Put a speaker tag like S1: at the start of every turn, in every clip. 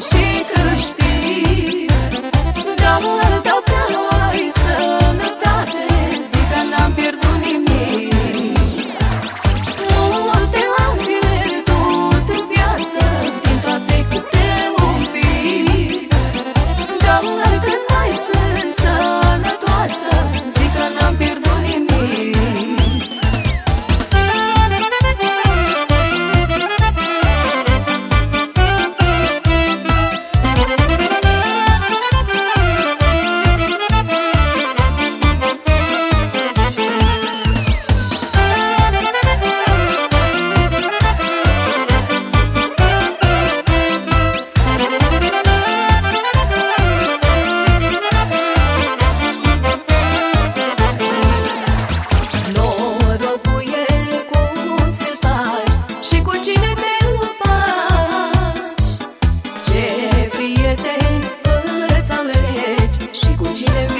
S1: Și câștig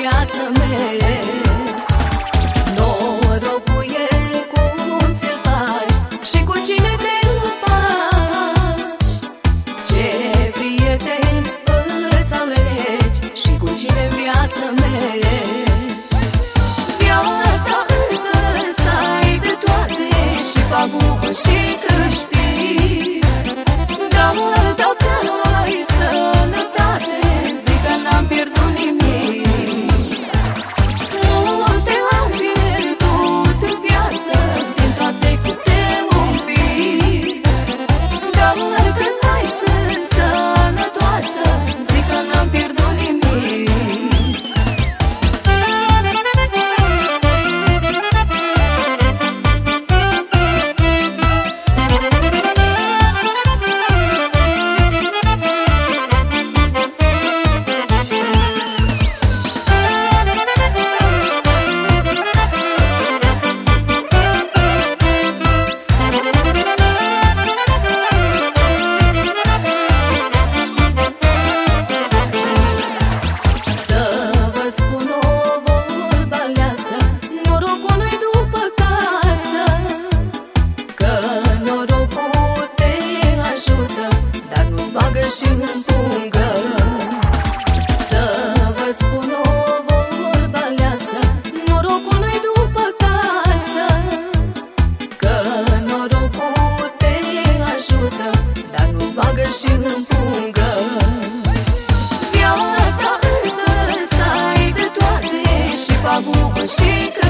S1: viața mea. Și în pungă Să vă spun o vorbă aleasă Norocul nu-i după casă. Că norocul te ajută Dar nu-ți bagă și în pungă Viața îți dă să ai de toate Și pagubă și câștig